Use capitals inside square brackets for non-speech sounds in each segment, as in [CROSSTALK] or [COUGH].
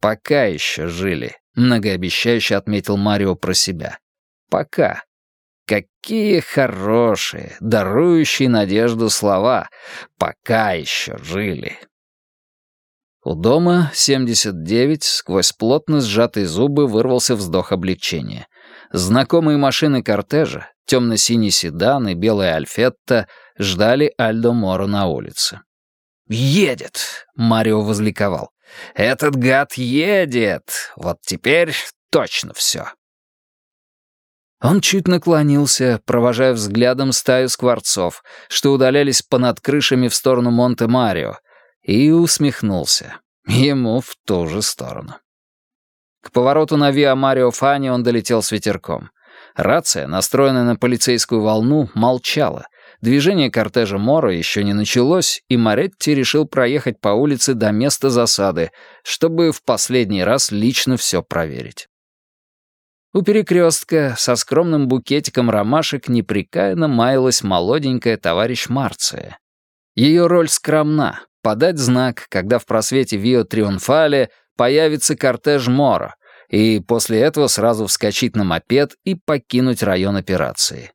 Пока еще жили, многообещающе отметил Марио про себя. Пока. Какие хорошие, дарующие надежду слова. Пока еще жили. У дома 79 сквозь плотно сжатые зубы вырвался вздох облегчения. Знакомые машины кортежа, темно-синий седан и белая альфетта, ждали Альдо Моро на улице. «Едет!» — Марио возликовал. «Этот гад едет! Вот теперь точно все!» Он чуть наклонился, провожая взглядом стаю скворцов, что удалялись понад крышами в сторону Монте-Марио, и усмехнулся. Ему в ту же сторону. К повороту на Виа Марио Фани он долетел с ветерком. Рация, настроенная на полицейскую волну, молчала. Движение кортежа Моро еще не началось, и Моретти решил проехать по улице до места засады, чтобы в последний раз лично все проверить. У перекрестка со скромным букетиком ромашек непрекаянно маялась молоденькая товарищ Марция. Ее роль скромна — подать знак, когда в просвете Вио Триумфале появится кортеж Моро, и после этого сразу вскочить на мопед и покинуть район операции.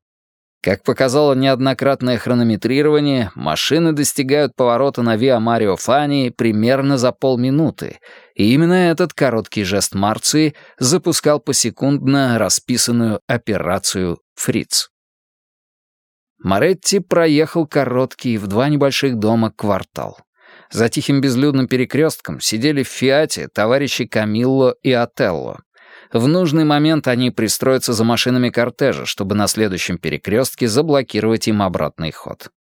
Как показало неоднократное хронометрирование, машины достигают поворота на Виа Марио Фани примерно за полминуты, и именно этот короткий жест Марции запускал посекундно расписанную операцию «Фриц». Моретти проехал короткий в два небольших дома квартал. За тихим безлюдным перекрестком сидели в «Фиате» товарищи Камилло и Отелло. В нужный момент они пристроятся за машинами кортежа, чтобы на следующем перекрестке заблокировать им обратный ход.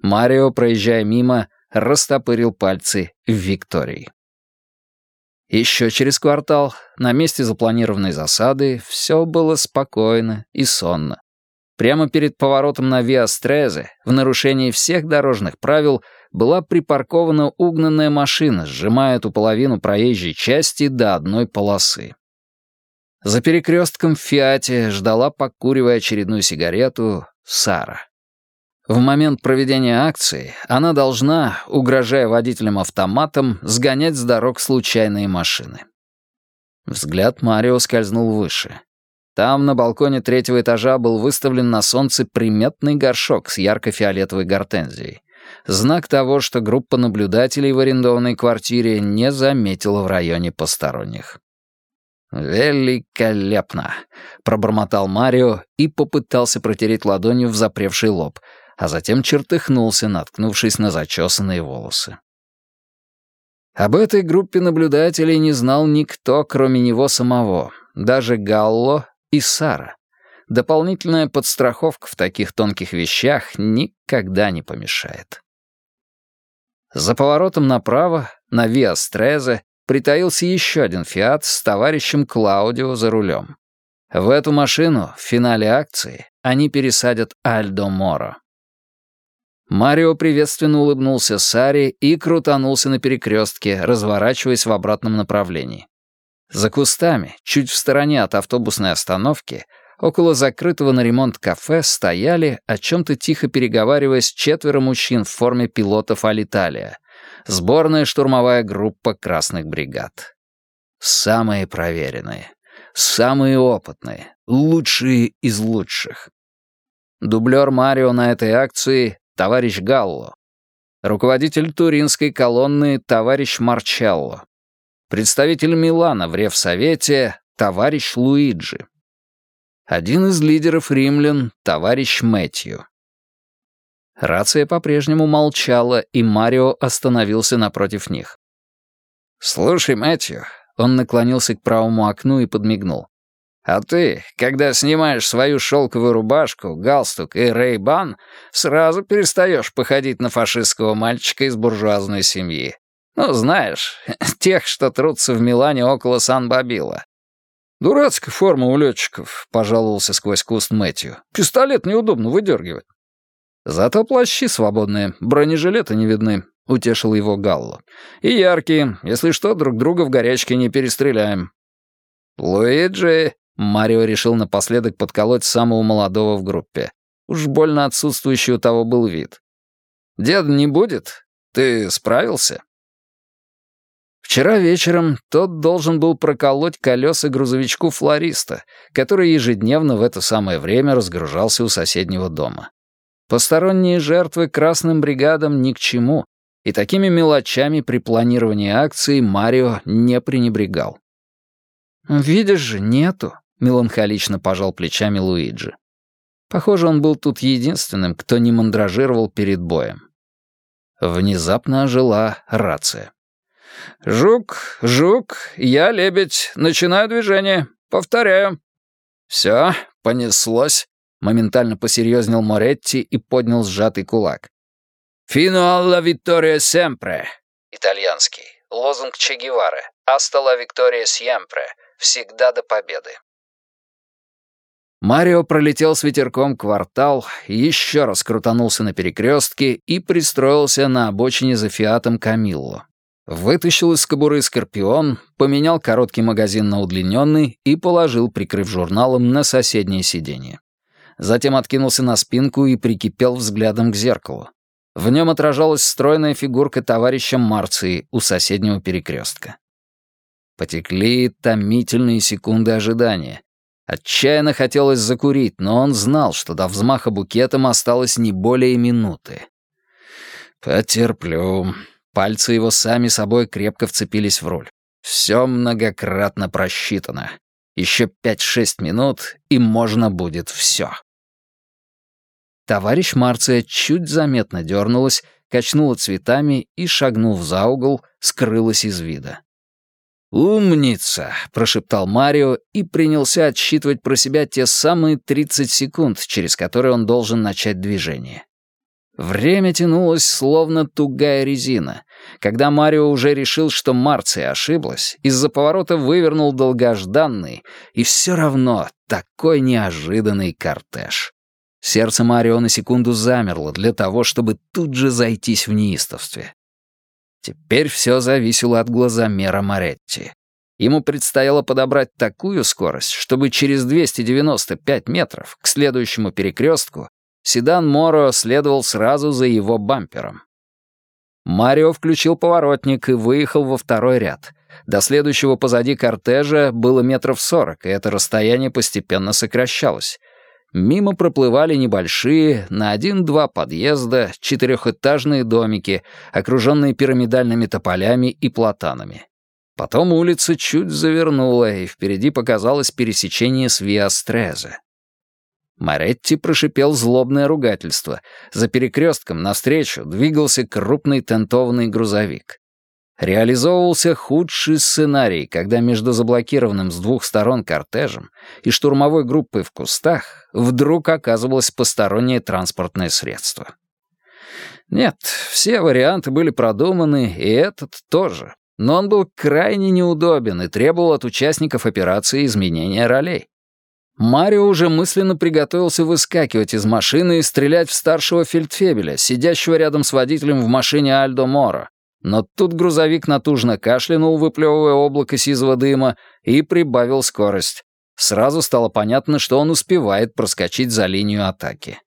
Марио, проезжая мимо, растопырил пальцы в Виктории. Еще через квартал, на месте запланированной засады, все было спокойно и сонно. Прямо перед поворотом на Виастрезе, в нарушении всех дорожных правил, была припаркована угнанная машина, сжимая эту половину проезжей части до одной полосы. За перекрестком в «Фиате» ждала, покуривая очередную сигарету, Сара. В момент проведения акции она должна, угрожая водителям автоматом, сгонять с дорог случайные машины. Взгляд Марио скользнул выше. Там, на балконе третьего этажа, был выставлен на солнце приметный горшок с ярко-фиолетовой гортензией. Знак того, что группа наблюдателей в арендованной квартире не заметила в районе посторонних. «Великолепно!» — пробормотал Марио и попытался протереть ладонью в запревший лоб, а затем чертыхнулся, наткнувшись на зачесанные волосы. Об этой группе наблюдателей не знал никто, кроме него самого, даже Галло и Сара. Дополнительная подстраховка в таких тонких вещах никогда не помешает. За поворотом направо, на Виа Стрезе, притаился еще один «Фиат» с товарищем Клаудио за рулем. В эту машину в финале акции они пересадят Альдо Моро. Марио приветственно улыбнулся Саре и крутанулся на перекрестке, разворачиваясь в обратном направлении. За кустами, чуть в стороне от автобусной остановки, около закрытого на ремонт кафе стояли, о чем-то тихо переговариваясь, четверо мужчин в форме пилотов Алиталия, Сборная штурмовая группа красных бригад. Самые проверенные, самые опытные, лучшие из лучших. Дублер Марио на этой акции — товарищ Галло. Руководитель туринской колонны — товарищ Марчелло. Представитель Милана в Ревсовете — товарищ Луиджи. Один из лидеров римлян — товарищ Мэтью. Рация по-прежнему молчала, и Марио остановился напротив них. «Слушай, Мэтью», — он наклонился к правому окну и подмигнул. «А ты, когда снимаешь свою шелковую рубашку, галстук и рейбан, сразу перестаешь походить на фашистского мальчика из буржуазной семьи. Ну, знаешь, [LAUGHS] тех, что трутся в Милане около Сан-Бабила. «Дурацкая форма у летчиков», — пожаловался сквозь куст Мэтью. «Пистолет неудобно выдергивать». «Зато плащи свободные, бронежилеты не видны», — утешил его Галло. «И яркие, если что, друг друга в горячке не перестреляем». «Луиджи», — Марио решил напоследок подколоть самого молодого в группе. Уж больно отсутствующий у того был вид. «Дед не будет? Ты справился?» Вчера вечером тот должен был проколоть колеса грузовичку флориста, который ежедневно в это самое время разгружался у соседнего дома. Посторонние жертвы красным бригадам ни к чему, и такими мелочами при планировании акции Марио не пренебрегал. «Видишь же, нету», — меланхолично пожал плечами Луиджи. Похоже, он был тут единственным, кто не мандражировал перед боем. Внезапно ожила рация. «Жук, жук, я лебедь. Начинаю движение. Повторяю». «Все, понеслось», — моментально посерьезнел Моретти и поднял сжатый кулак. «Фино алла виттория семпре». Итальянский. Лозунг Че Гевары. «Аста ла виктория сьемпре». Всегда до победы. Марио пролетел с ветерком квартал, еще раз крутанулся на перекрестке и пристроился на обочине за фиатом Камилло. Вытащил из кобуры скорпион, поменял короткий магазин на удлиненный и положил, прикрыв журналом, на соседнее сиденье. Затем откинулся на спинку и прикипел взглядом к зеркалу. В нем отражалась стройная фигурка товарища Марции у соседнего перекрестка. Потекли томительные секунды ожидания. Отчаянно хотелось закурить, но он знал, что до взмаха букетом осталось не более минуты. «Потерплю». Пальцы его сами собой крепко вцепились в руль. Все многократно просчитано. Еще пять-шесть минут, и можно будет все. Товарищ Марция чуть заметно дернулась, качнула цветами и, шагнув за угол, скрылась из вида. «Умница!» — прошептал Марио и принялся отсчитывать про себя те самые 30 секунд, через которые он должен начать движение. Время тянулось, словно тугая резина. Когда Марио уже решил, что Марция ошиблась, из-за поворота вывернул долгожданный и все равно такой неожиданный кортеж. Сердце Марио на секунду замерло для того, чтобы тут же зайтись в неистовстве. Теперь все зависело от глазомера Моретти. Ему предстояло подобрать такую скорость, чтобы через 295 метров к следующему перекрестку седан Моро следовал сразу за его бампером. Марио включил поворотник и выехал во второй ряд. До следующего позади кортежа было метров сорок, и это расстояние постепенно сокращалось. Мимо проплывали небольшие, на один-два подъезда, четырехэтажные домики, окруженные пирамидальными тополями и платанами. Потом улица чуть завернула, и впереди показалось пересечение с Виастрезе. Маретти прошипел злобное ругательство. За перекрестком навстречу двигался крупный тентованный грузовик. Реализовывался худший сценарий, когда между заблокированным с двух сторон кортежем и штурмовой группой в кустах вдруг оказывалось постороннее транспортное средство. Нет, все варианты были продуманы, и этот тоже. Но он был крайне неудобен и требовал от участников операции изменения ролей. Марио уже мысленно приготовился выскакивать из машины и стрелять в старшего фельдфебеля, сидящего рядом с водителем в машине Альдо Моро, но тут грузовик натужно кашлянул, выплевывая облако сизого дыма, и прибавил скорость. Сразу стало понятно, что он успевает проскочить за линию атаки.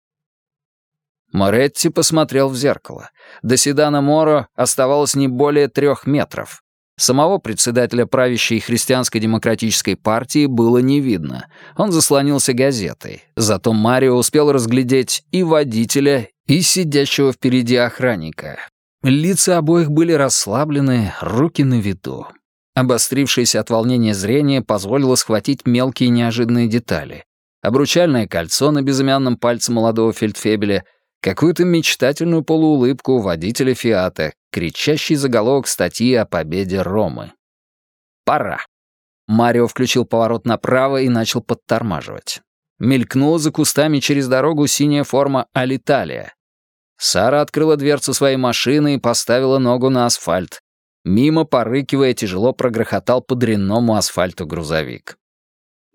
Моретти посмотрел в зеркало. До седана Моро оставалось не более трех метров. Самого председателя правящей христианско-демократической партии было не видно. Он заслонился газетой. Зато Марио успел разглядеть и водителя, и сидящего впереди охранника. Лица обоих были расслаблены, руки на виду. Обострившееся от волнения зрение позволило схватить мелкие неожиданные детали. Обручальное кольцо на безымянном пальце молодого фельдфебеля, какую-то мечтательную полуулыбку водителя «Фиата», кричащий заголовок статьи о победе Ромы. «Пора». Марио включил поворот направо и начал подтормаживать. Мелькнула за кустами через дорогу синяя форма «Алиталия», Сара открыла дверцу своей машины и поставила ногу на асфальт. Мимо, порыкивая, тяжело прогрохотал по дрянному асфальту грузовик.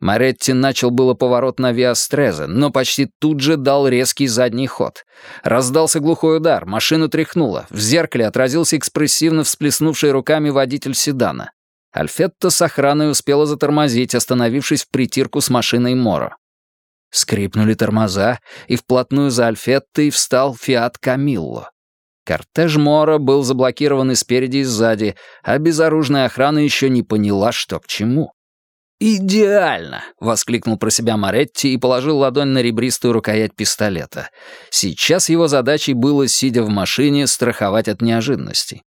Маретти начал было поворот на Виастрезе, но почти тут же дал резкий задний ход. Раздался глухой удар, машину тряхнуло, в зеркале отразился экспрессивно всплеснувший руками водитель седана. Альфетто с охраной успела затормозить, остановившись в притирку с машиной Моро. Скрипнули тормоза, и вплотную за Альфеттой встал «Фиат Камилло». Кортеж Мора был заблокирован и спереди, и сзади, а безоружная охрана еще не поняла, что к чему. «Идеально!» — воскликнул про себя Моретти и положил ладонь на ребристую рукоять пистолета. Сейчас его задачей было, сидя в машине, страховать от неожиданностей.